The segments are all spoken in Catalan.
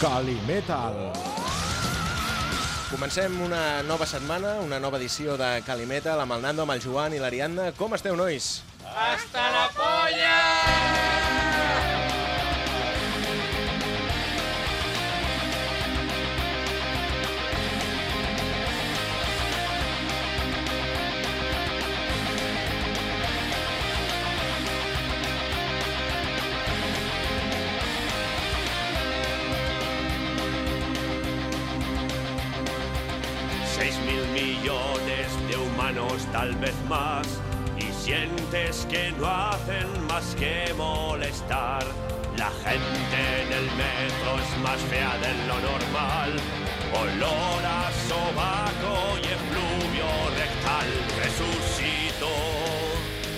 Calimetal. Comencem una nova setmana, una nova edició de Calimetal amb el Nando, amb el Joan i l'Ariadna. Com esteu, nois? ¡Hasta la polla! Tal vez más, y sientes que no hacen más que molestar. La gente en el metro es más fea de lo normal. Olor a sobaco y efluvio rectal. Resucito,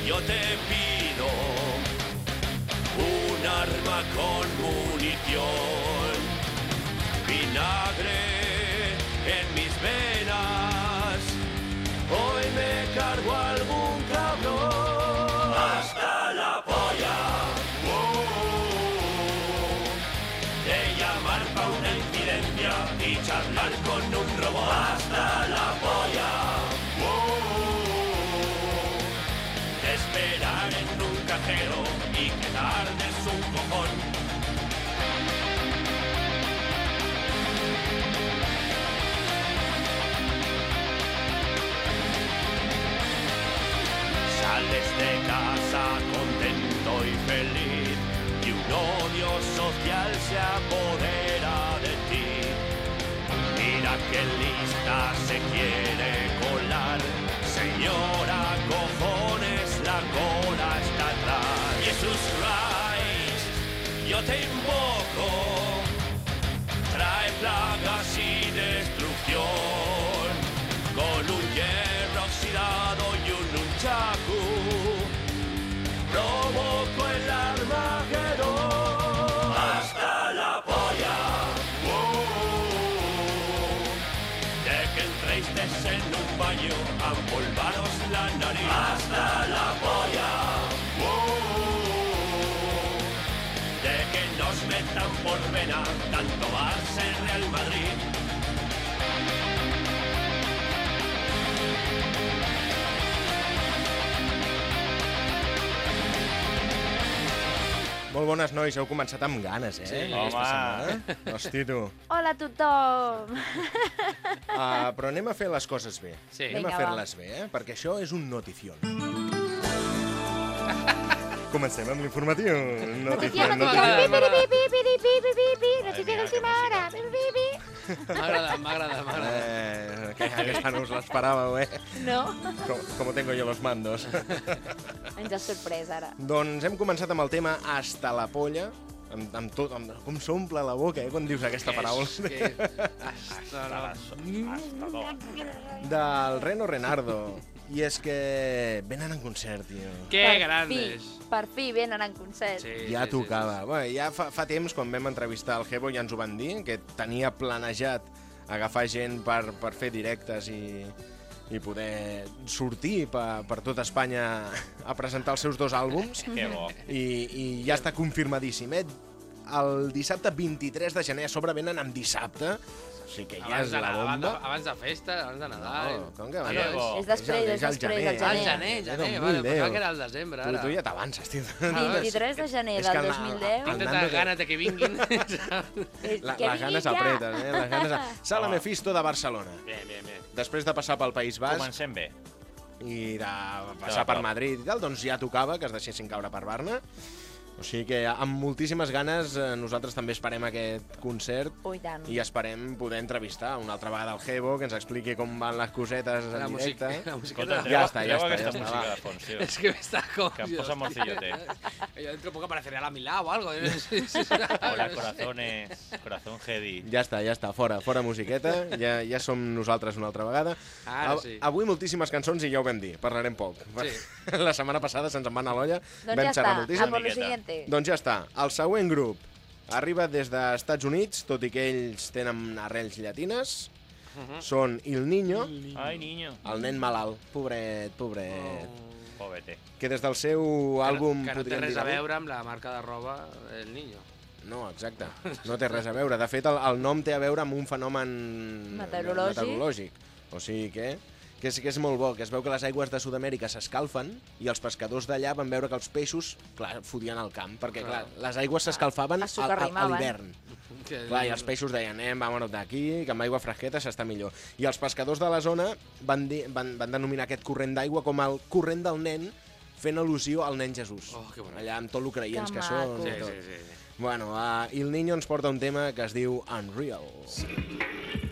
yo te pido un arma con munición vinagre con un robot. Hasta la polla. De esperar en un cajero y que tarde es un cojón. Sales de casa que lista se quiere colar. Señora, cojones, la cola está atrás. Jesus Christ, yo te invoco. En un baño a empolvaros la nariz. Hasta la polla. Oh, de que nos metan por vena tanto Barça y Real Madrid. Molt bones, nois. Heu començat amb ganes, eh? Sí. Aquesta Home. setmana. Hosti, tu. Hola a tothom! Uh, però anem a fer les coses bé. Sí. Anem Vinga, a fer-les bé, eh? Perquè això és un notición. Comencem amb l'informatiu. Notición, notición. M'ha agradat, m'ha agradat, m'ha agradat. Eh, que aquesta no us l'esperàveu, eh? No? Com, com tengo yo los mandos. Ens ha sorprès ara. doncs hem començat amb el tema Hasta la polla, amb, amb tot, amb, com s'omple la boca, eh, quan dius aquesta paraula. Que és- Hasta la... Del Reno Renardo. I és que venen en concert, tio. Que per grandes. fi, per fi venen en concert. Sí, Ja sí, tocava. Bueno, ja fa, fa temps, quan vam entrevistar el Hebo, ja ens ho van dir, que tenia planejat agafar gent per, per fer directes i, i poder sortir per, per tot Espanya a presentar els seus dos àlbums. Que bo. I, i ja està confirmadíssim, eh? El dissabte 23 de gener, a sobre venen amb dissabte, sigui que ja Abans és la Nadal, abans, bomba. de, abans de festa, abans de Nadal. No, com que Ah, abans no, de- és- És després, és és al després, gener, al Ah, el gener. gener, És gener. el Vale, 2010. pensava que era el desembre, Tu, ara. tu ja t'avances, tio. Ah, 23 de gener És del que el- 2010. el- Tinc Nando tantes que- ganes de que vinguin. Eh, La, que les ganes ja. apreten, eh? Les ganes... Sala Home. Mephisto de Barcelona. Bien, bien, bien. Després de passar pel País Basc Comencem bé. i de passar De per. Madrid i tal, doncs ja tocava que es deixessin caure per Barna. O sigui que amb moltíssimes ganes eh, nosaltres també esperem aquest concert Oh, i tant. i esperem poder entrevistar una altra vegada el Gebo, que ens expliqui com van les cosetes en La directe. música, la música Escolta, treu, Ja està, ja està, ja està, música de fons, tio. Es que me está como... Que em posa morcillote. Yo dentro de poco apareceré a mi lado o algo. Hola, corazones. Corazón Jedi. Ja està, ja està, fora, fora musiqueta, ja, ja som nosaltres una altra vegada. Ara sí. Avui moltíssimes cançons i ja ho vam dir, parlarem poc. Sí. La setmana passada se'ns en va anar l'olla, Doncs vam ja xerrar està, moltíssim. A por lo Miqueta. siguiente. Doncs ja està. El següent grup arriba des dels Estats Units, tot i que ells tenen arrels llatines. Són Il Niño, Ai, niño. el nen malalt, pobret, pobret. Pobete. Que des del seu àlbum... Que no té res dir a veure amb la marca de roba El Niño. No, exacte. No té res a veure. De fet, el, el nom té a veure amb un fenomen Meteorològic. meteorològic. O sigui que, que, és, que és molt bo, que es veu que les aigües de Sud-amèrica s'escalfen i els pescadors d'allà van veure que els peixos, clar, fotien al camp, perquè clar, les aigües s'escalfaven Es a, a, a l'hivern. Que- Clar, i els peixos deien, anem, vámonos d'aquí, que amb aigua fresqueta s'està millor. I els pescadors de la zona van, dir, van, van denominar aquest corrent d'aigua com el corrent del nen, fent al·lusió al nen Jesús. Oh, que bonic. Allà amb tot l'ucraïns Que que, maco. són. Sí, tot. sí, sí. Bueno, uh, i el Niño ens porta un tema que es diu Unreal. Nothing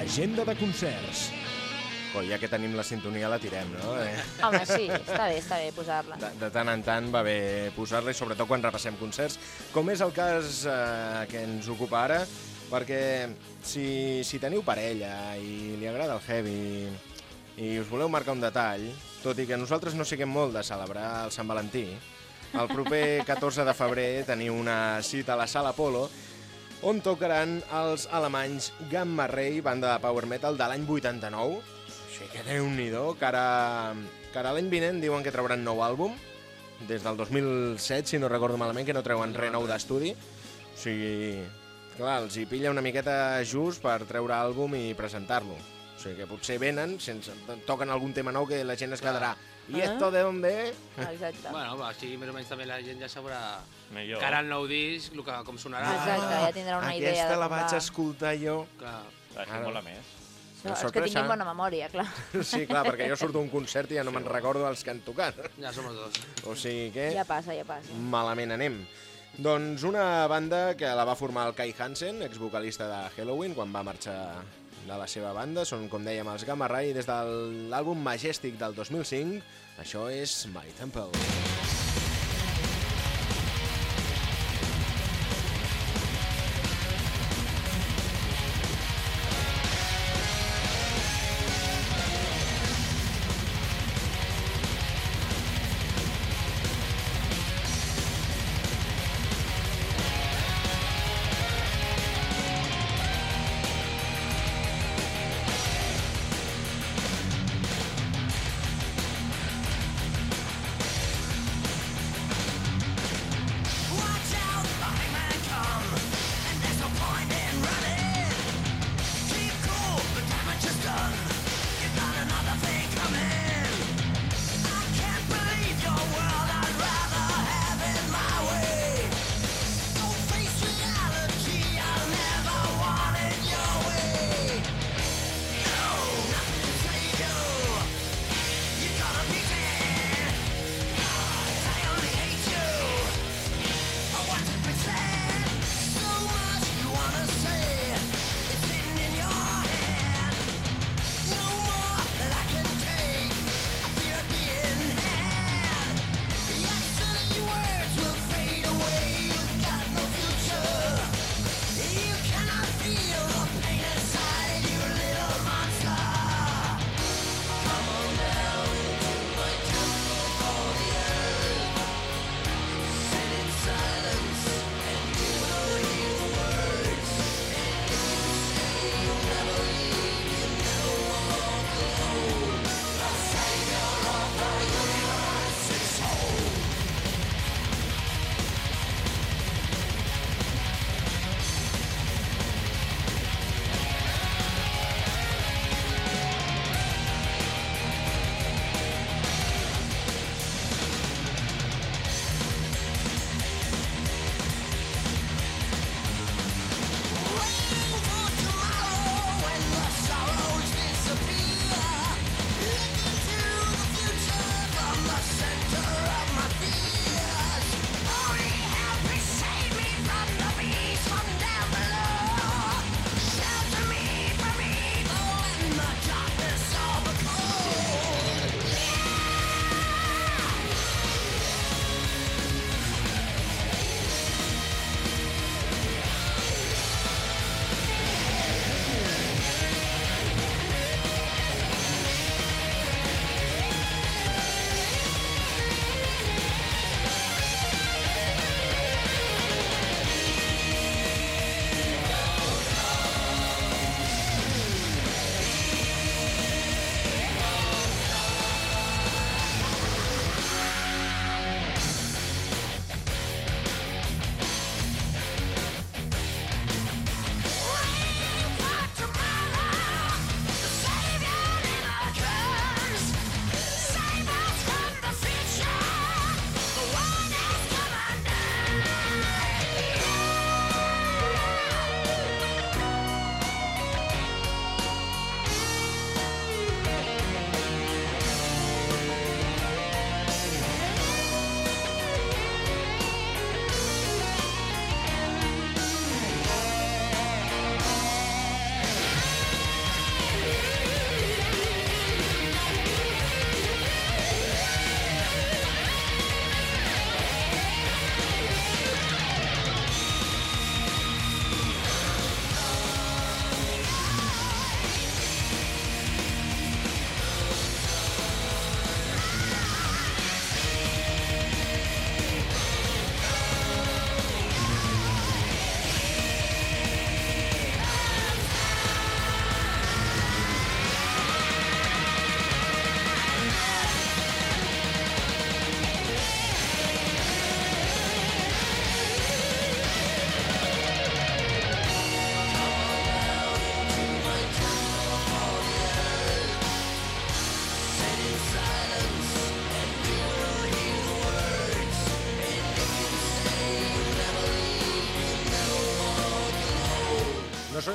L'agenda de concerts. Oh, ja que tenim la sintonia la tirem, no? Eh, Home, sí, està bé, està bé posar-la. De, de tant en tant va bé posar-la i sobretot quan repassem concerts, com és el cas eh, que ens ocupa ara, perquè si, si teniu parella i li agrada el heavy i us voleu marcar un detall, tot i que nosaltres no siguem molt de celebrar el Sant Valentí, el proper 14 de febrer teniu una cita a la Sala Polo on tocaran els alemanys Gamma Ray, banda de power metal de l'any 89. Així que déu-n'hi-do, que ara, ara l'any vinent diuen que trauran nou àlbum, des del 2007, si no recordo malament, que no treuen res nou d'estudi. O sigui, clar, els hi pilla una miqueta just per treure àlbum i presentar-lo. O sigui que potser venen, sense, toquen algun tema nou que la gent es quedarà. I Ah. esto de dónde es? Exacte. Bueno, així més o menys també la gent ja sabrà Millor. que ara el nou disc, el que, com sonarà. Exacte, ja tindrà una idea Aquesta la vaig va. escoltar jo. Clar. Així mola més. No, és que tinguin bona memòria, clar. Sí, clar, perquè jo surto un concert i ja no me'n recordo els que han tocat. Ja som els dos. O sigui que Ja passa, ja passa. malament anem. Doncs una banda que la va formar el Kai Hansen, exvocalista de Halloween, quan va marxar de la seva banda. Són, com dèiem, els Gamma Ray des de l'àlbum Majestic del 2005. Això és My Temple. Thank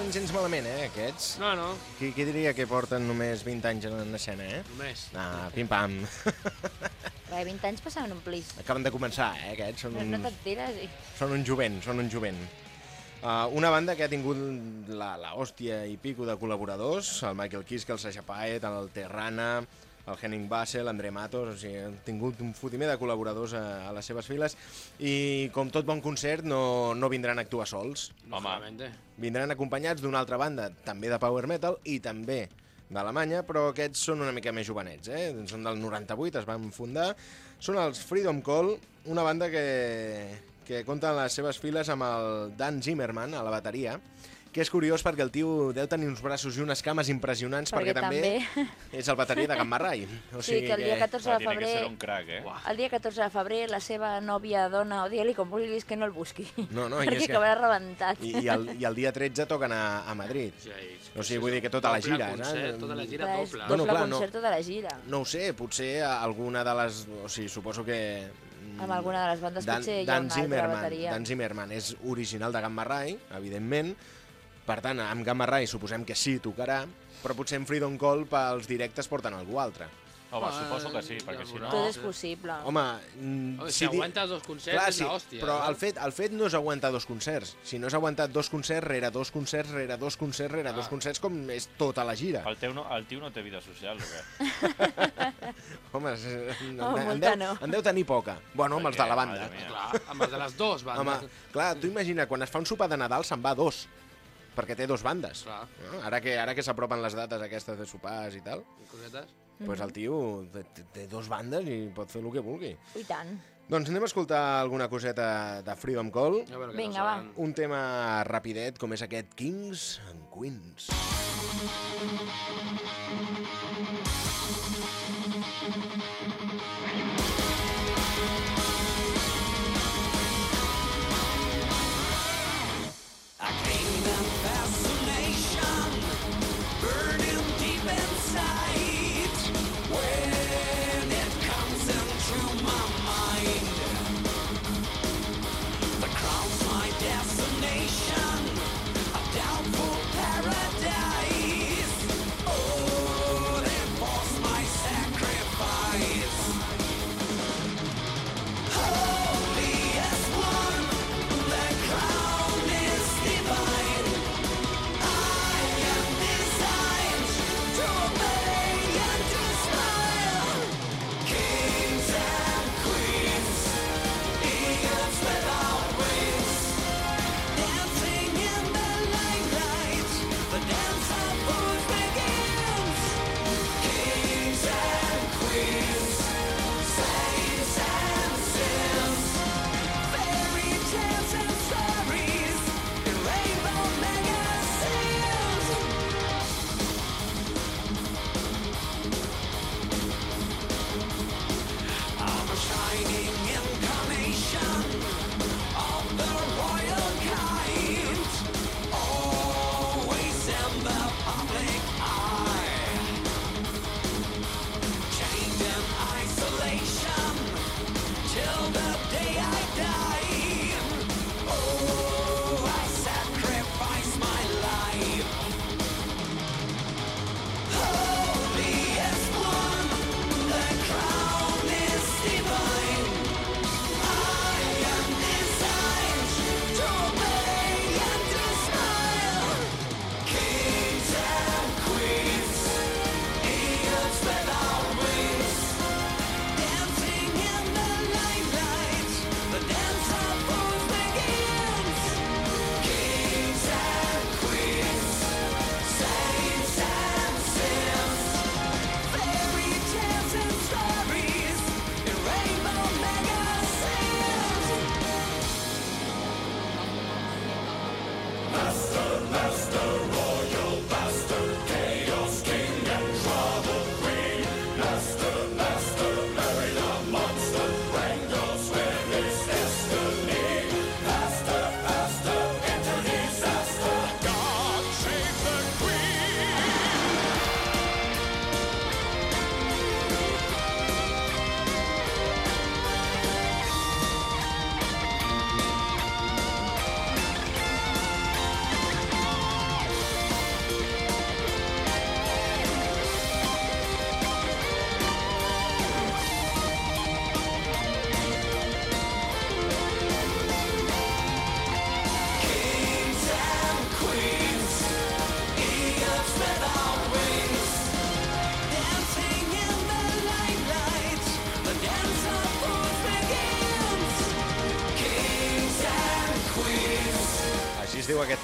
No són gens malament, eh, aquests. No, no, Qui, qui diria que porten només 20 anys en escena, eh? només. Ah, pim-pam. Res, 20 anys passaven un plis. Acaben de començar, eh, aquests. Són No, un, no t'enteres. i- són un jovent, són un jovent. Uh, una banda que ha tingut la, la hòstia i pico de col·laboradors, el Michael Kiske, el Sasha Paet, el Terrana, el Henning Bassel, l'André Matos, o sigui, han tingut un fotimer de col·laboradors a, a les seves files i com tot bon concert no, no vindran a actuar sols, Lógicamente. vindran acompanyats d'una altra banda, també de power metal i també d'Alemanya, però aquests són una mica més jovenets, eh? Són del 98, es van fundar. Són els Freedom Call, una banda que, que compta en les seves files amb el Dan Zimmerman a la bateria, que és curiós perquè el tio deu tenir uns braços i unes cames impressionants perquè, Perquè també, també. és el bateria de Can Marrai. O Sí, que el dia 14 Clar, de tiene que ser febrer... un crack, eh? El dia 14 de febrer la seva nòvia, dona o dia-li com vulguis que no el busqui. No, no, i perquè és que- acabarà rebentat. I, i, el, I el dia 13 toquen a, a Madrid. Sí, O sigui, vull dir que tota la doble gira, concert? Tota la gira és doble. Bueno, doble clar, no. concert de la gira. No ho sé, potser alguna de les... O sigui, suposo que... mm, Amb alguna de les bandes potser hi ha una altra bateria. Dan Zimmerman és original de Gamma Ray, evidentment. Per tant, amb Gamma Ray suposem que sí, tocarà, però potser en Freedom Call pels directes porten algú altre. Home, Ah, suposo que sí, perquè si no... Tot és possible. Home, mm, Home, si si aguantes dos concerts Clar, és sí, l'hòstia. però eh? el fet, el fet no és aguantar dos concerts, sinó és aguantar dos concerts rere dos concerts rere dos concerts rere dos Ah. concerts com és tota la gira. El, teu no, el tio no té vida social, o què? Home, en, Oh, en, deu, no. en deu tenir poca. Bueno, amb els de la banda. Clar, amb els de les dues Home, bandes. clar, tu imagina, quan es fa un sopar de Nadal se'n va dos, perquè té dos bandes. Clar, No? Ara que, ara que s'apropen les dates aquestes de sopars i tal, cosetes. doncs pues el tio té, té- dos bandes i pot fer el que vulgui. I tant. Doncs anem a escoltar alguna coseta de Freedom Call, Vinga, va. un tema rapidet com és aquest Kings and Queens. I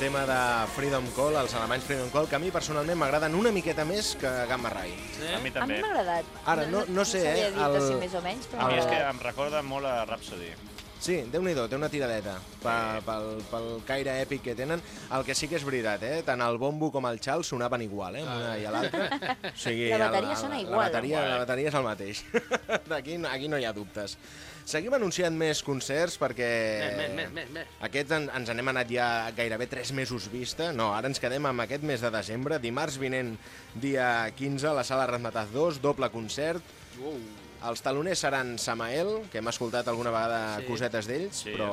tema de Freedom Call, els alemanys Freedom Call, que a mi personalment m'agraden una miqueta més que Gamma Ray. Sí? A mi A mi també. m'ha agradat. Ara, no- no sé, sabia eh, dir-te el- si més o menys, però A mi és que em recorda molt a Rhapsody. Sí, déu nhi té una tiradeta pel, pel, pel caire èpic que tenen. El que sí que és veritat, eh? tant el bombo com el xal sonaven igual, eh? una i l'altra. O sigui, La bateria el- sona La igual. bateria, la bateria és el mateix. aquí, no- aquí no hi ha dubtes. Seguim anunciant més concerts perquè... Més, més, més, més, més. Aquest en, ens n'hem anat ja gairebé 3 mesos vista. No, ara ens quedem amb aquest mes de desembre. Dimarts vinent, dia 15, a la sala Rasmataz 2, doble concert. Els taloners seran Samael, que hem escoltat alguna vegada Sí. cosetes d'ells, Sí, però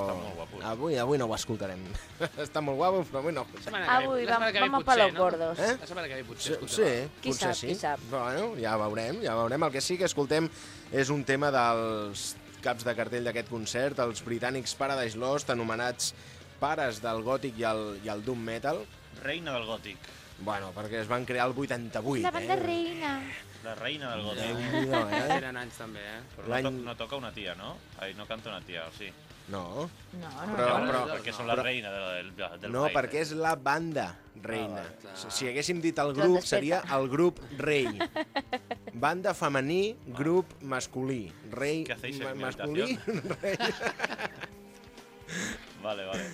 avui, avui no ho escoltarem. Està molt guapo, però avui no. Avui vam, que ve vamos potser, pa los no? gordos. Eh? La setmana que ve Sí, potser. sí escoltem. Qui potser sap, sí. qui sap. Bueno, ja veurem, ja veurem. El que sí que escoltem és un tema dels caps de cartell d'aquest concert, els britànics Paradise Lost, anomenats pares del gòtic i el, i el doom metal. Reina del gòtic. Bueno, perquè es van crear el 88, La banda eh? reina. La reina del gòtic. Déu-n'hi-do, eh? Eren anys també, eh? Però no, L'any- to no toca una tia, no? Ai, no canta una tia, o sí? No, No, no, Però- no. però- perquè són la però- reina del, del, del no, baile. perquè és la banda reina. Ah, clar. Si- Si haguéssim dit el Joan grup, seria el grup rei. Banda femení, grup masculí. Rei ¿Qué hacéis en ma- mi masculí, rei. Vale, vale.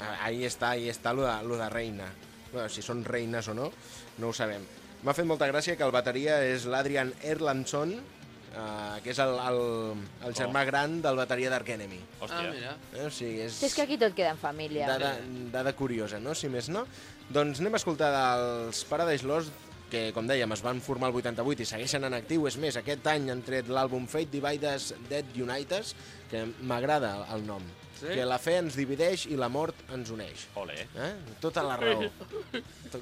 Ah, Ahí està, ahí està lo de, lo de reina. Bueno, si són reines o no, no ho sabem. M'ha fet molta gràcia que el bateria és l'Adrian Erlandson, eh, que és el, el, el germà gran del bateria d'Ark Enemy. Ah, Hòstia. mira. Eh? O sigui, és És que aquí tot queda en família. dada, dada curiosa, no? Si més no. Doncs anem a escoltar dels Paradise Lost, que, com dèiem, es van formar el 88 i segueixen en actiu. És més, aquest any han tret l'àlbum Fate Divides Dead Unites, que m'agrada el nom. Sí? Que la fe ens divideix i la mort ens uneix. Ole, Eh? Tota la raó.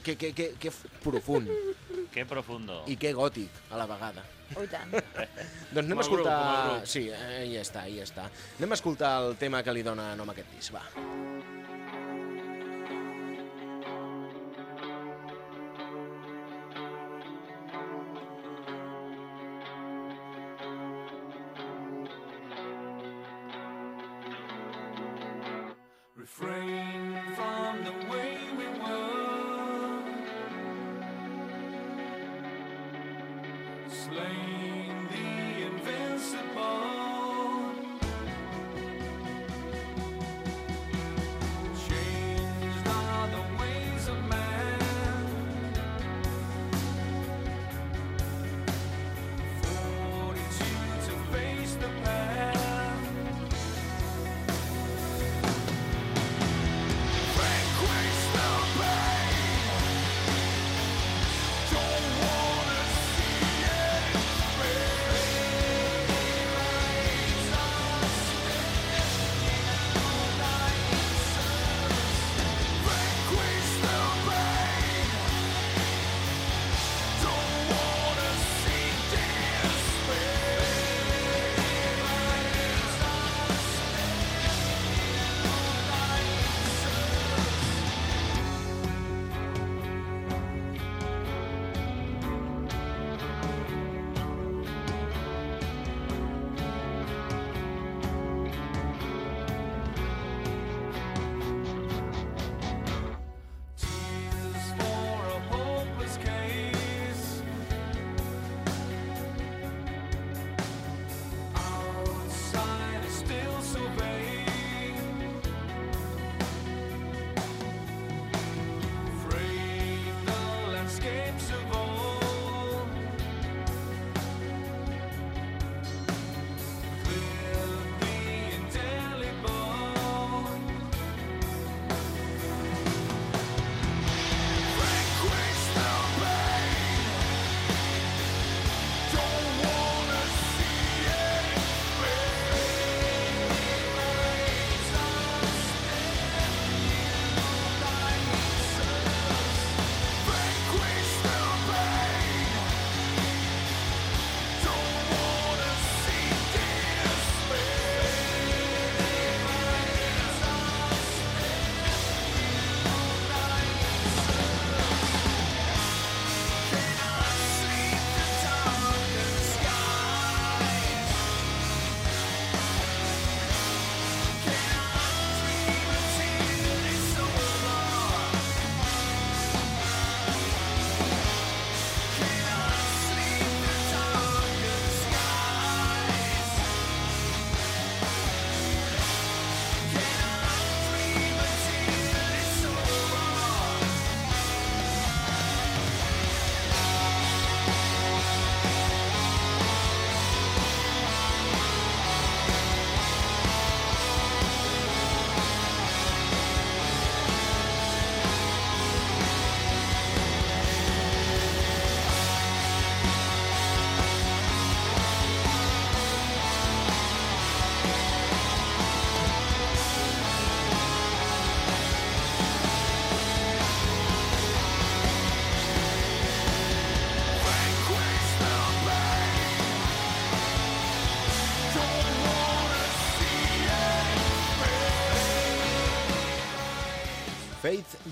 Que, que, que, que profund qué profundo. i que gòtic a la vegada. Oh, tant. Doncs anem Com a escoltar... grup. Sí, eh, ahí està, ahí està. Anem a escoltar el tema que li dona nom a aquest disc, va.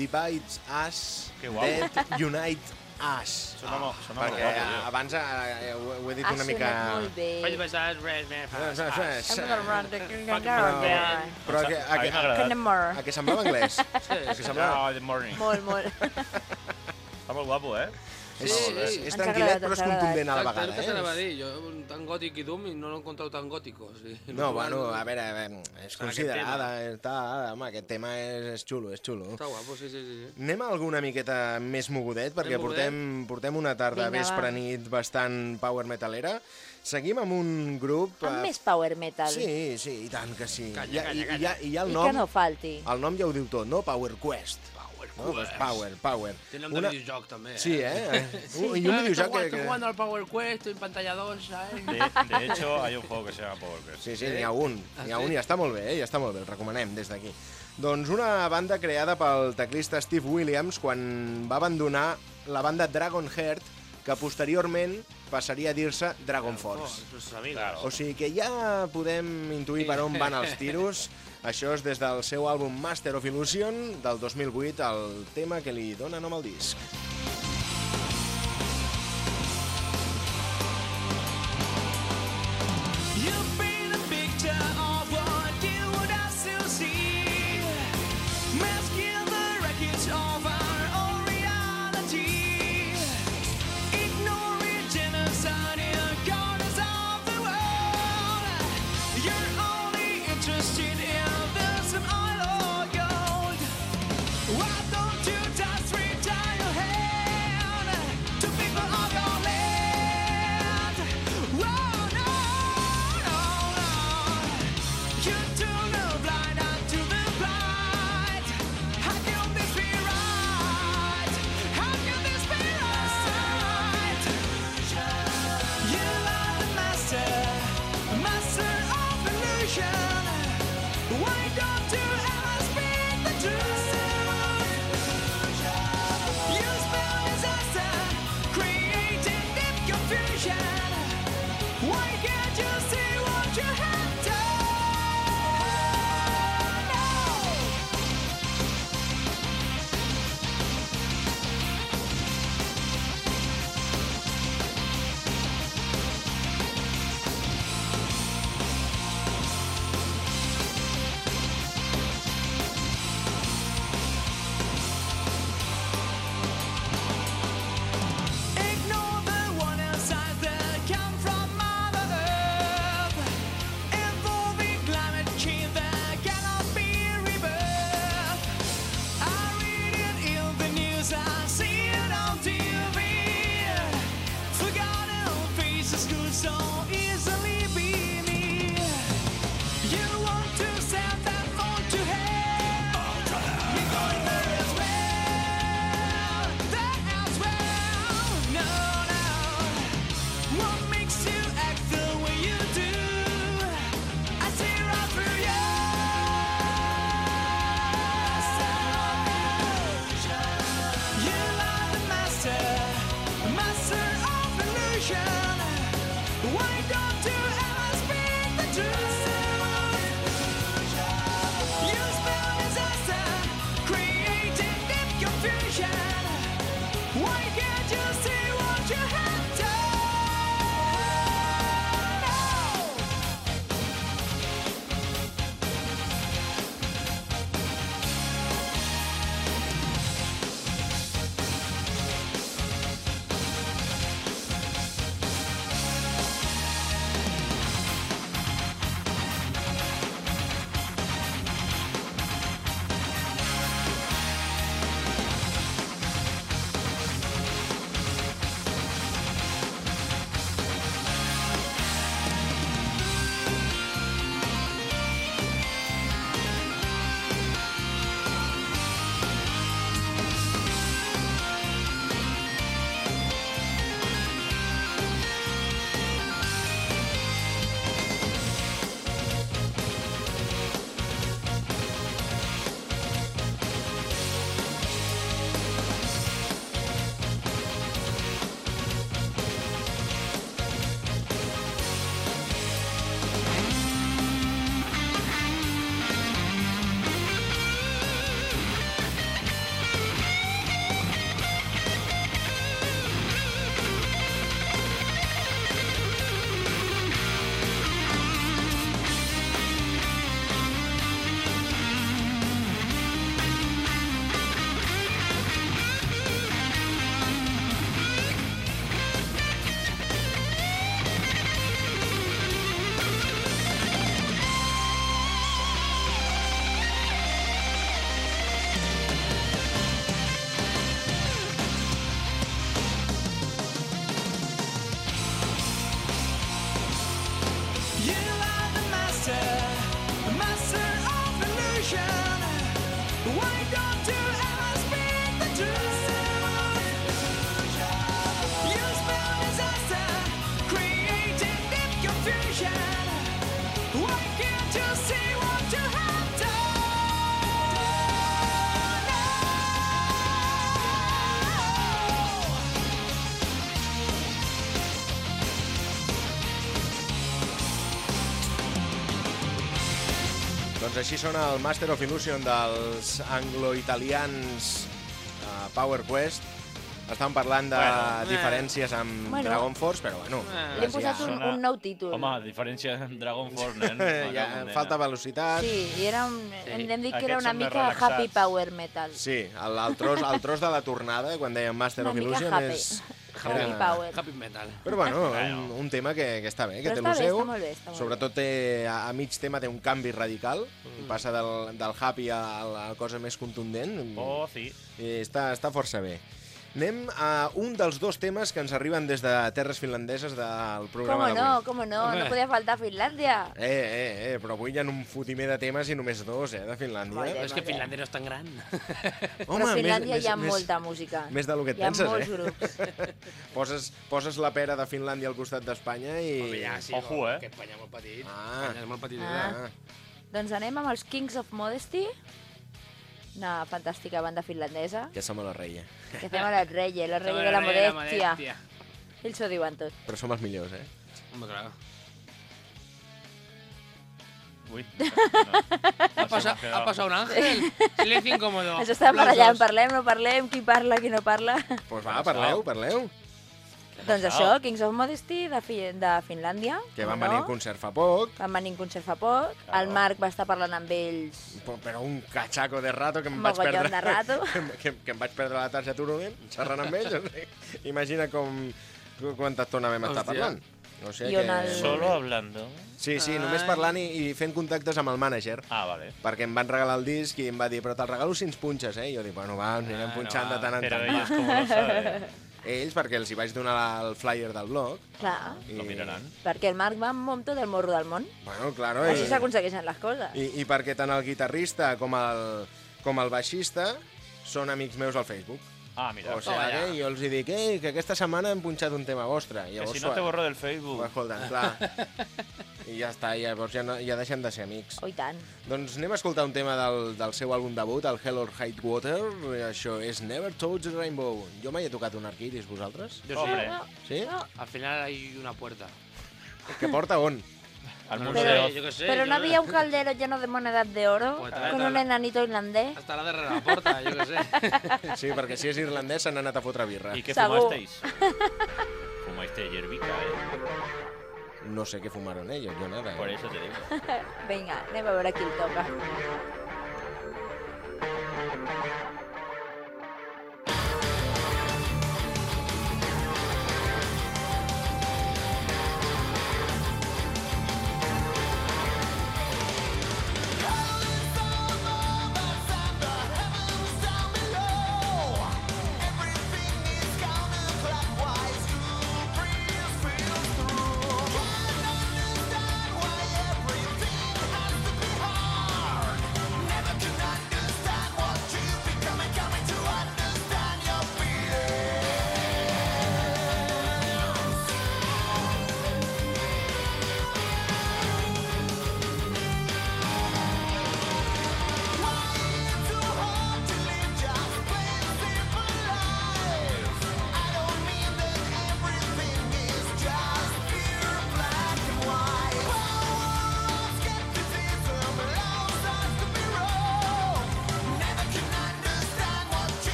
Divides us, Que unite us. Sona mo- sona molt Perquè guapo, tio. abans eh, ho, ho he dit una mica... molt bé. Res Però, a, que, a, A mi que, m'ha a, agradat. Connemore. a que semblava anglès. Sí, A que semblava... Ah, the morning. Molt, molt. Està molt guapo, eh? Sí, és, sí. és, és tranquil·let, però és contundent a la Exacte, vegada. a Eh? dir, jo tan gòtic i dum i no l'he encontrat tan gòtico. Sí. No, bueno, a veure, a veure és Aquest considerada, està, home, aquest tema és, és xulo, és xulo. Està guapo, sí, sí, sí. Anem a alguna miqueta més mogudet, perquè portem, portem una tarda Vinga, vespre va. nit bastant power metalera. Seguim amb un grup... Amb eh, més power metal. Sí, sí, i tant que sí. Calla, I, i, calla, i, hi ha, i hi ha el I nom, que no falti. el nom ja ho diu tot, no? Power Quest. Power No? Pues power, power. Té nom de videojoc, també. Sí, eh? Sí. Un- I un Ah, videojoc que... Estoy que... jugando al Power Quest, en pantalla 2, ¿sabes? De, de hecho, hay un juego que se llama Power Quest. Sí, sí, n'hi ha un, Ah, n'hi ha sí? un i està molt bé, eh? i està molt bé, el recomanem des d'aquí. Doncs una banda creada pel teclista Steve Williams quan va abandonar la banda Dragon Heart, que posteriorment passaria a dir-se Dragon Force. Claro. O sigui que ja podem intuir per on van els tiros. Això és des del seu àlbum Master of Illusion del 2008, el tema que li dona nom al disc. Així sona el Master of Illusion dels anglo-italians uh, Power Quest. Estàvem parlant de Bueno, diferències amb Bueno. Dragon Force, però bueno... Li hem posat un, Sona- un nou títol. Home, a diferència de Dragon Force, nen. ja, falta velocitat. Sí, i era un, hem hem dit que era una mica happy power metal. Sí, el, el, tros, el tros de la tornada, quan dèiem Master Una of Illusion, happy. és... Happy era- power. Happy metal. Però bueno, un, un tema que, que està bé, que Però té lo bé, seu. bé, molt Sobretot té, a, a mig tema té un canvi radical. Passa del, del happy a, a la cosa més contundent. Oh, sí. I està, està força bé. Anem a un dels dos temes que ens arriben des de terres finlandeses del Com programa no, d'avui. com no, Home. no podia faltar Finlàndia. Eh, eh, eh, però avui hi ha un fotimer de temes i només dos, eh, de Finlàndia. Joder. És que Finlàndia no és tan gran. Però a Finlàndia hi ha molta música. més del que et hi ha penses, molts eh? grups. Poses, poses la pera de Finlàndia al costat d'Espanya i... Home, ja, sí, Ojo, no, eh? Que Espanya és molt petit. Ah. Espanya és molt petit. Ah. Ah. Doncs anem amb els Kings of Modesty, una fantàstica banda finlandesa, Que som a la reia. que fem a la Reye, la Sobre de la de modestia. Ells ho diuen tot. Però som els millors, eh? Home, clar. Ui, no. Ha passat, ha passat un àngel. Silenci incòmodo. Això està Aplausos. barallant, parlem, no parlem, qui parla, qui no parla. Doncs pues va, parleu, parleu. Doncs això, Kings of Modesty de, fi de Finlàndia. Que van com venir no? a concert fa poc, Van venir en concert fa poc. El Marc va estar parlant amb ells però- però un cachaco de rato que em vaig perdre... de rato. que, que, que em vaig perdre la tarja Turunen, xerrant amb ells. O sigui, imagina com... quanta estona vam estar parlant. No sé, I on que... el- Solo hablando. Sí, sí, només parlant i, i fent contactes amb el mànager. Ah, vale. perquè em van regalar el disc i em va dir, però te'l regalo si ens punxes, eh? I jo dic, bueno, va, ens anirem Bueno, punxant de va, tant en tant. ellos como lo saben. Ells, perquè els hi vaig donar el flyer del blog. Clar, I, Lo miraran. perquè el Marc va amb tot el morro del món. Bueno, claro. Així I, s'aconsegueixen les coses. i, I perquè tant el guitarrista com el, com el baixista són amics meus al Facebook. Ah, mira. O sigui, que jo els hi dic, ei, que aquesta setmana hem punxat un tema vostre. I que llavors, si no te borro del Facebook. Ho escolten, clar. I ja està, llavors ja, no, ja deixem de ser amics. Oh, tant. Doncs anem a escoltar un tema del, del seu àlbum debut, el Hell or High Water. Això és Never Touch the Rainbow. Jo mai he tocat un arquiris, vosaltres? Yo sí. Hombre, Sí? Al final hay una puerta. Que porta on? Al museo. sé, yo qué sé. Pero yo- no había un caldero lleno de monedas de oro Pues con un enanito irlandés. Hasta la darrera la puerta, yo qué sé. Sí, perquè si és irlandès s'han anat a fotre birra. ¿Y qué Segur. fumasteis? Fumaste hierbica, ¿eh? No sé què fumaron ellos, jo nada. Por Eh? eso te digo. Vinga, anem a veure qui el toca.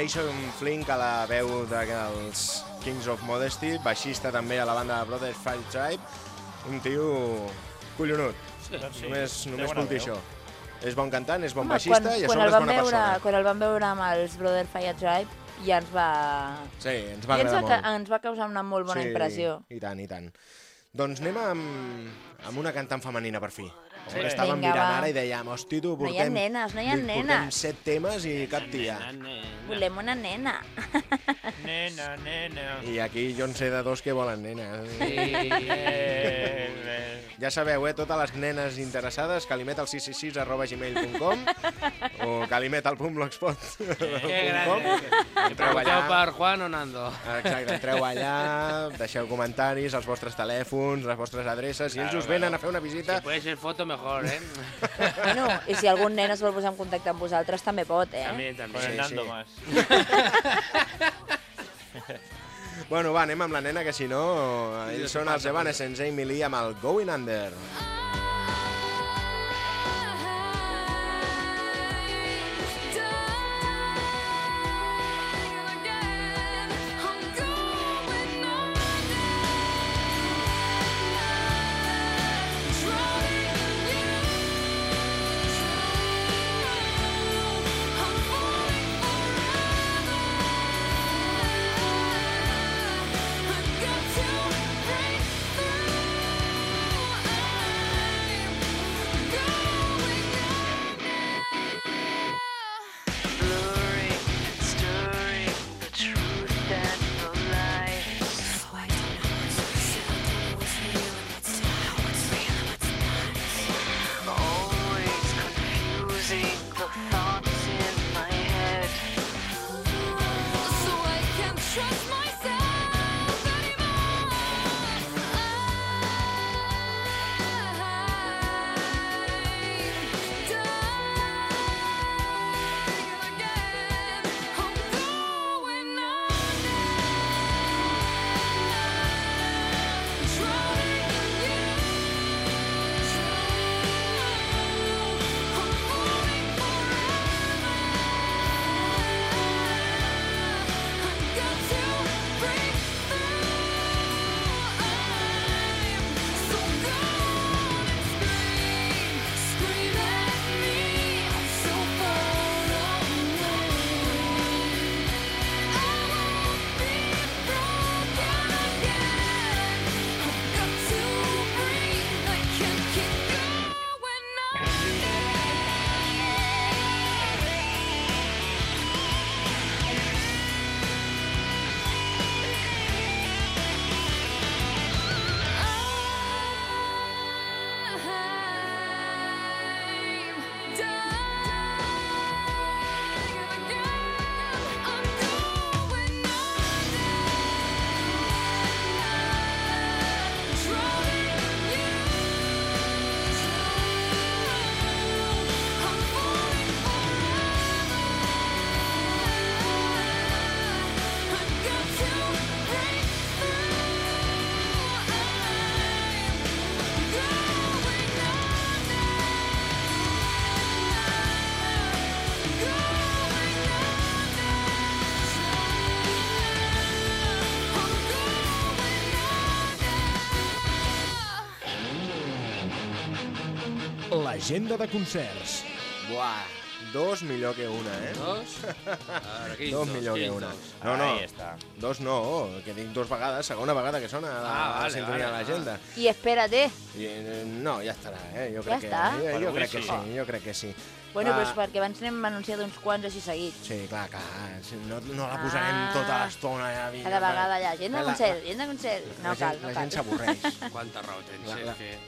Jason Flink a la veu dels Kings of Modesty, baixista també a la banda de Brothers Fight Tribe, un tio collonut. Sí, només té només bona puc dir això. És bon cantant, és bon Home, baixista quan, i a sobre el és bona veure, persona. Quan el vam veure amb els Brother Fire Tribe ja ens va... Sí, ens va ja ens agradar va, molt. ens va causar una molt bona sí, impressió. I tant, i tant. Doncs anem amb, amb una cantant femenina, per fi. Sí. Sí. Estàvem Vinga, mirant va. ara i dèiem, hosti, tu, No hi ha portem... nenes, no hi ha Portem nenes. set temes i cap tia. Nena, nena, Volem una nena. nena, nena. I aquí jo en sé de dos que volen nenes. Eh, eh, Ja sabeu, eh, totes les nenes interessades, calimet al 666 arroba gmail.com o calimet al punt blogspot. Qué grande. Entreu Pregunteu allà, per Juan o Nando. exacte, entreu allà, deixeu comentaris, els vostres telèfons, les vostres adreces, i ells us venen a fer una visita. Si puede ser foto, mejor, ¿eh? bueno, i si algun nen es vol posar en contacte amb vosaltres, també pot, eh? También, Con también. el Sí, Nando sí. más. Bueno, va, anem amb la nena, que si no, ells són els Evanescence, Lee, amb el Going Under. Blurring L'agenda de concerts. Buah, dos millor que una, eh? ¿Dos? Ahora, ¿qué Dos hizo? millor ¿Qué que una. No, no, Ahí está. dos no, que dic dos vegades, segona vegada que sona la, Ah, la vale, sintonia vale, de l'agenda. I espera't, I, eh, no, ja estarà, eh? Jo Ja crec està? que, jo, Per jo avui crec que sí. sí, jo crec que sí. Bueno, però és perquè abans n'hem anunciat uns quants així seguits. Sí, clar, sí, no, no la posarem Ah. tota l'estona. Ja, Cada vegada allà, gent de La- concert, gent de concert. La, No cal, no la cal. gent s'avorreix. Cuánta raó tens, La- eh, la- que-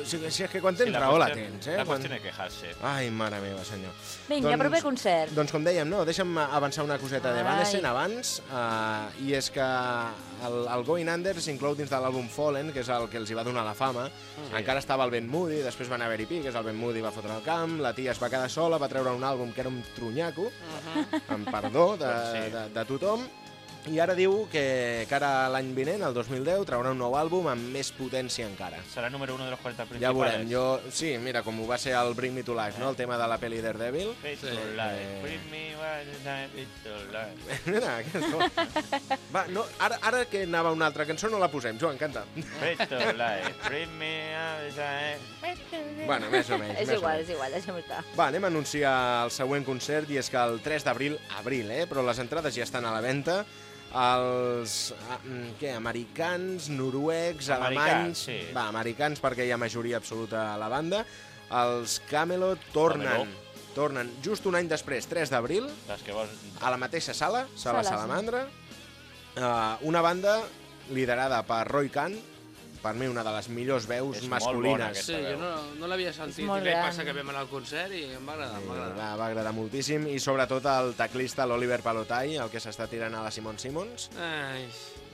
La- si, si és que quan tens la raó la qüestió- tens, eh? La Quan... qüestió de quejarse. Ai, mare meva, senyor. Vinga, Doncs- proper concert. Doncs com dèiem, no, deixa'm avançar una coseta de. Vanessa abans, uh, i és que el, el Going Under s'inclou dins de l'àlbum Fallen, que és el que els hi va donar la fama. Sí. Encara estava el Ben Moody, després va anar a Very P, que és el Ben Moody, va fotre el camp, la tia es va quedar sola, va treure un àlbum que era un trunyaco, amb perdó de, Doncs sí. de, de tothom, I ara diu que, que ara l'any vinent, el 2010, traurà un nou àlbum amb més potència encara. Será número uno de los 40 Ja principales. veurem, jo... Sí, mira, com ho va ser el Bring Me to Life, no? El tema de la peli Daredevil. Sí. Eh. bring me to life. Mira, aquesta... Va, no, ara, ara que anava una altra cançó no la posem. Joan, canta. Fit to life, bring me to life. Bueno, més o menys. És més o igual, menys. és igual, deixem-ho estar. Va, anem a anunciar el següent concert i és que el 3 d'abril, abril, eh? Però les entrades ja estan a la venda. Els, ah, mm, què, americans, noruecs, Americans, alemanys... sí. Va, americans perquè hi ha majoria absoluta a la banda. Els Camelot tornen, Camelot. tornen just un any després, 3 d'abril, vos... a la mateixa sala, Sala Sala, sí. Salamandra. Uh, una banda liderada per Roy Khan, per mi una de les millors veus És molt bona, masculines. Sí, jo veu. no, no l'havia sentit. I què gran. passa que vam anar al concert i em va agradar, em va Sí, agradar. va, va agradar moltíssim i sobretot el teclista l'Oliver Palotai, el que s'està tirant a la Simon Simons, Ai,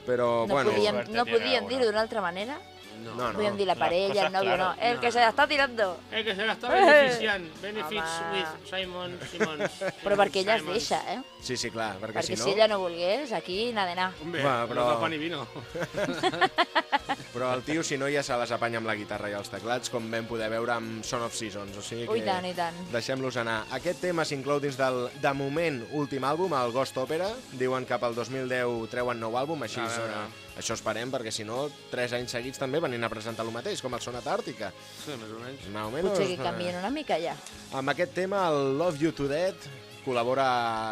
però No bueno, podíem, no podíem dir-ho d'una altra manera? No. no, no. Podíem dir la parella, el novio, no. El que se la està tirando. Eh, que se la està Eh. beneficiant. Benefits Home. with Simon Simons. Però perquè ella es deixa, eh? Sí, sí, clar, perquè, Perquè si no... si ella no volgués, aquí nada de anar. Hombre, Va, però- no fa ni vino. Però el tio, si no, ja se les apanya amb la guitarra i els teclats, com vam poder veure amb Son of Seasons. O sigui que Ui, tant, i tant. Deixem-los anar. Aquest tema s'inclou dins del, de moment, últim àlbum, el Ghost Opera. Diuen que pel 2010 treuen nou àlbum, així A és, veure. Això esperem, perquè si no, tres anys seguits també venint a presentar el mateix, com el Sonata Àrtica. Sí, més o menys. Más o menos, Potser que canvien una mica ja. Amb aquest tema, el Love You to Dead, col·labora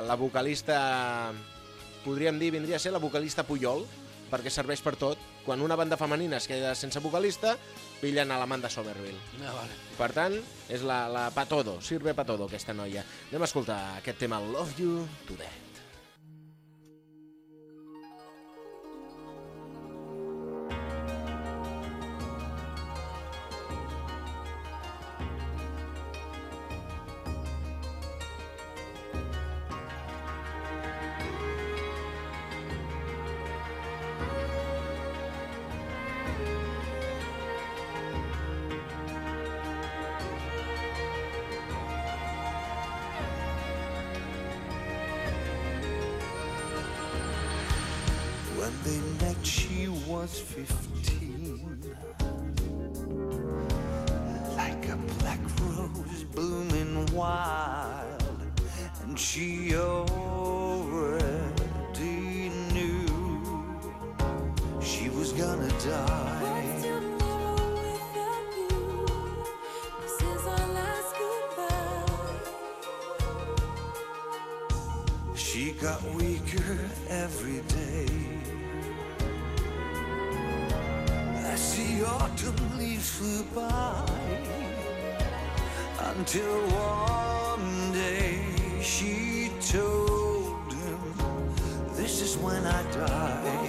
la vocalista, podríem dir, vindria a ser la vocalista Puyol, perquè serveix per tot. Quan una banda femenina es queda sense vocalista, pillen a l'Amanda Somerville. Ah, vale. Per tant, és la, la pa todo, sirve pa todo, aquesta noia. Anem a escoltar aquest tema, Love You to Dead. Was 15. Autumn leaves flew by, until one day she told him, This is when I die.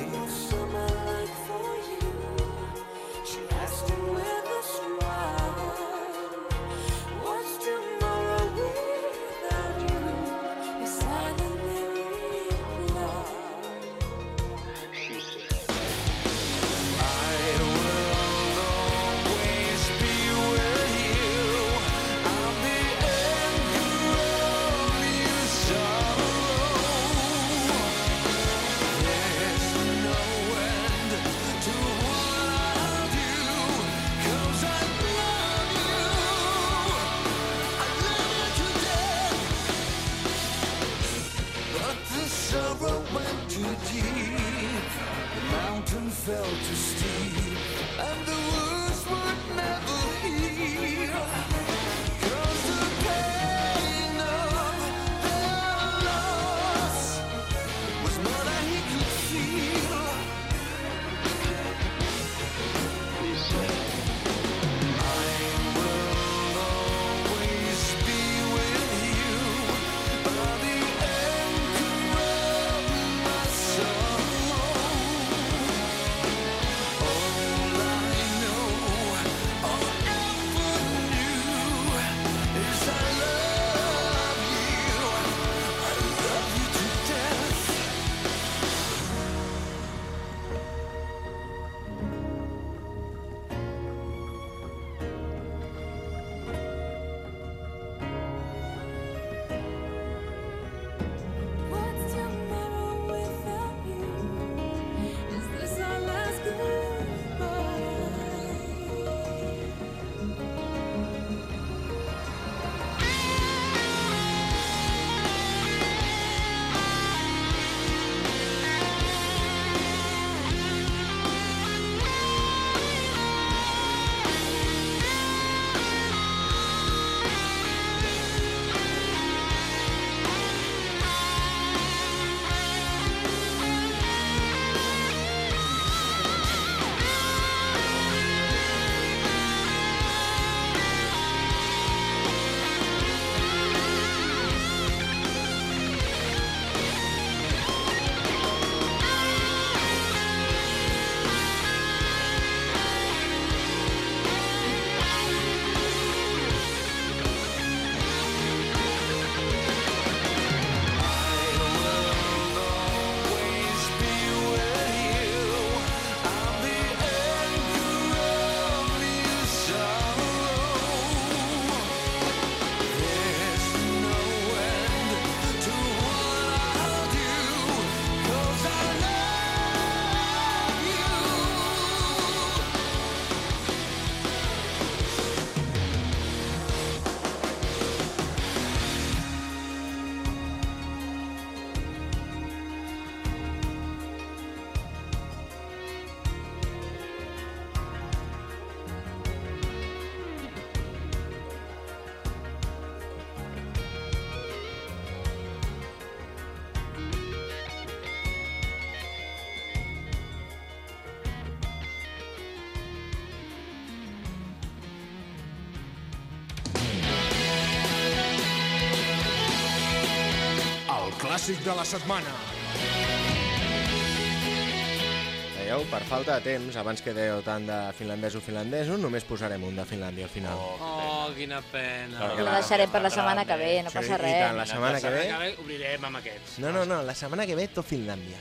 Clàssic de la setmana. Veieu, per falta de temps, abans que dèieu tant de finlandès o finlandesos, només posarem un de Finlàndia al final. Oh, quina pena. Ho deixarem per la setmana que ve, no Sí, passa i res. tant, la setmana que ve... Que ve obrirem amb aquests. No, no, no, la setmana que ve tot Finlàndia.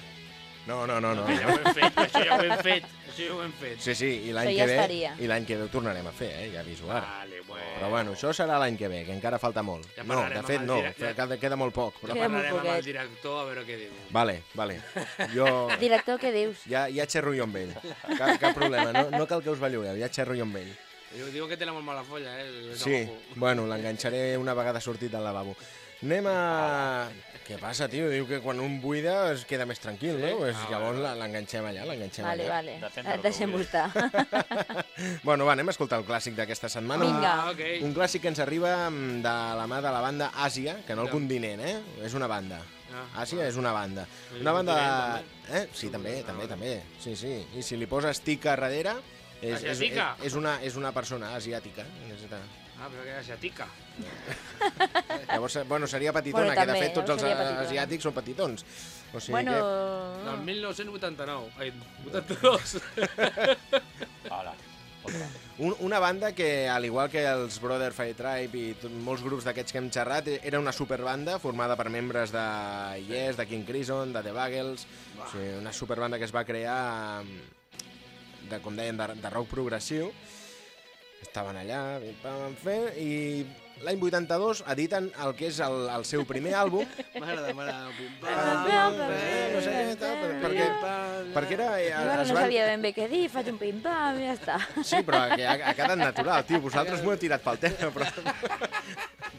No, no, no, no. Ja ho hem fet, això ja ho hem fet. Això ja ho hem fet. Sí, sí, i l'any Això que ja ve estaria. i l'any que ve ho tornarem a fer, eh? ja aviso ara. Vale, bueno. Però bueno, això serà l'any que ve, que encara falta molt. Ja no, de fet no, director. queda, molt poc. Però... Ja Queda molt parlarem amb el director a veure què diu. Vale, vale. Jo Director, què dius? ja, ja xerro jo amb ell. Cap, cap problema, no, no cal que us bellugueu, ja xerro jo amb ell. Diu, que té la molt mala folla, eh? Sí, bueno, l'enganxaré una vegada sortit del lavabo. Anem a... Què passa, tio? Diu que quan un buida es queda més tranquil, no? Pues Ah, llavors la- l'enganxem allà, l'enganxem Vale, allà. vale. Del Et deixem estar. Bueno, va, anem a escoltar el clàssic d'aquesta setmana. Vinga. Ah, ok. Un clàssic que ens arriba mm, de la mà de la banda Àsia, que no el continent, eh? És una banda. Ah, Àsia és una banda. Una banda. Eh? Sí, també, també, també. Sí, sí. I si li poses tica darrere, és, és, és, és, una, és una persona asiàtica. Ah, però que asiàtica. Llavors, bueno, seria petitona, Bueno, que de també, fet tots els petitona. asiàtics són petitons. O sigui Bueno, Del 1989. Ai, 82. Hola. Que un, una banda que, al igual que els Brother Fire Tribe i tot, molts grups d'aquests que hem xerrat, eh, era una superbanda formada per membres de Yes, de King Crimson, de The Bagels, o sigui, una superbanda que es va crear de, com deien, de, de rock progressiu. Estaven allà, pim, pam, van fer, i l'any 82 editen el que és el, el seu primer àlbum, M'agrada, m'agrada. Pim, pam, pam, eh, no sé què, tal, per- perquè, perquè era... eh, Bueno, es no van- sabia ben bé què dir, faig un pim-pam i ja està. Sí, però que ha, ha quedat natural, tio. Vosaltres m'ho heu tirat pel tema, però...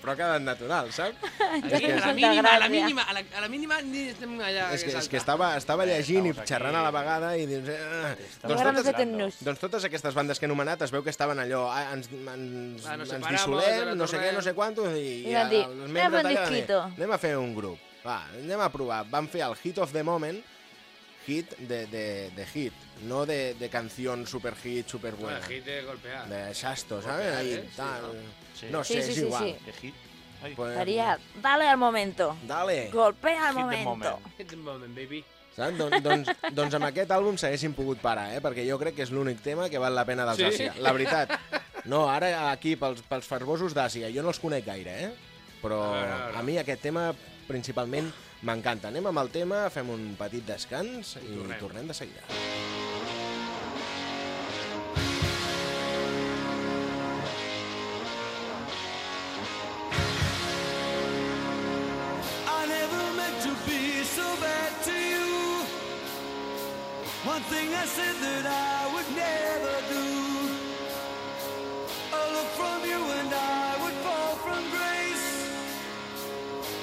però ha quedat natural, saps? Ja Aquí, fem a la mínima, a la mínima, a la, a la mínima ni estem allà. És que, és que estava, estava llegint i xerrant aquí. a la vegada i dius... Eh, doncs, Ahora me totes, doncs totes aquestes bandes que he anomenat es veu que estaven allò, ah, ens, ens, Ah, nos ens dissolem, no sé què, no sé quantos, i, I dir, els "Anem membres disquito". anem a fer un grup. Va, anem a provar. Van fer el Hit of the Moment, hit de, de, de hit, no de, de canción super hit, super Bueno, buena. hit de golpear. De Shasto, ¿sabes? Golpear, Ahí, ¿eh? Sí, tal. Sí. No Sí, sé, sí, es sí, igual. sí. ¿Qué hit? Ay, Pues, Seria, dale al momento. Dale. Golpea al hit momento. moment. Hit the moment, baby. Saps? Don, doncs, doncs amb aquest àlbum s'haguessin pogut parar, eh? perquè jo crec que és l'únic tema que val la pena dels Sí? Àsia. La veritat. No, ara aquí, pels, pels fervosos d'Àsia, jo no els conec gaire, eh? però A veure, a veure. a mi aquest tema principalment m'encanta. Anem amb el tema, fem un petit descans i, tornem. tornem de seguida. One thing I said that I would never do. A look from you and I would fall from grace.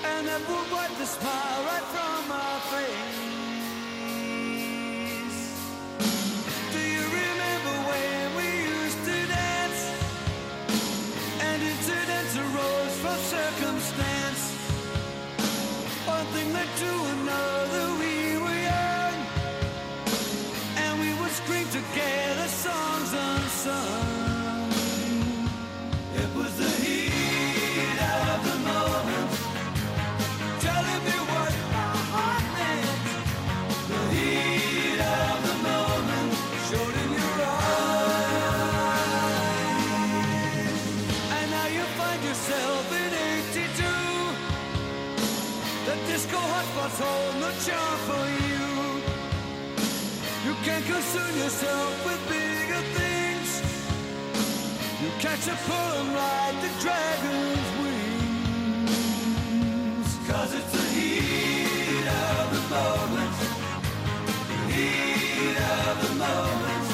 And that would wipe the smile right from my face. Do you remember when we used to dance? And incidents arose from circumstance. One thing led to concern yourself with bigger things. You catch a pull and ride the dragon's wings. Cause it's the heat of the moment. The heat of the moment.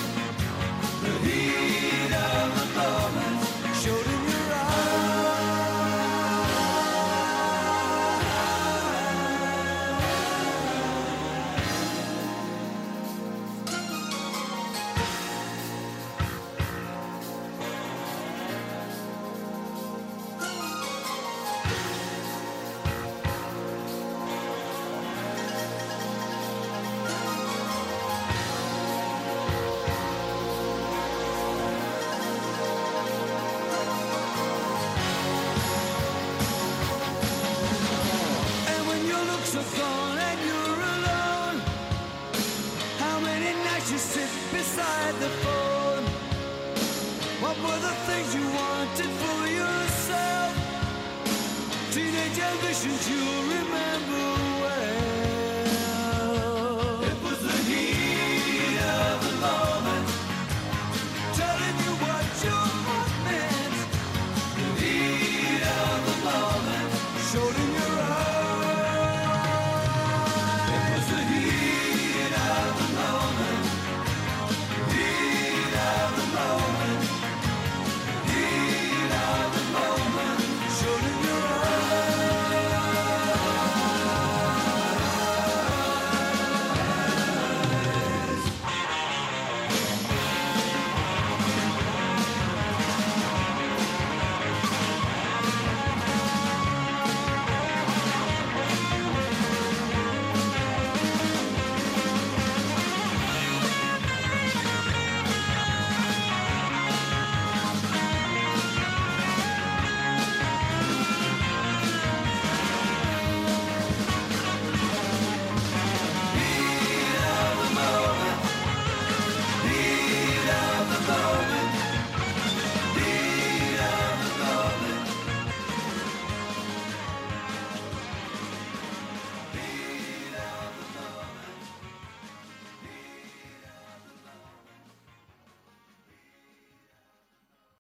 The heat of the moment.